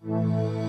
Música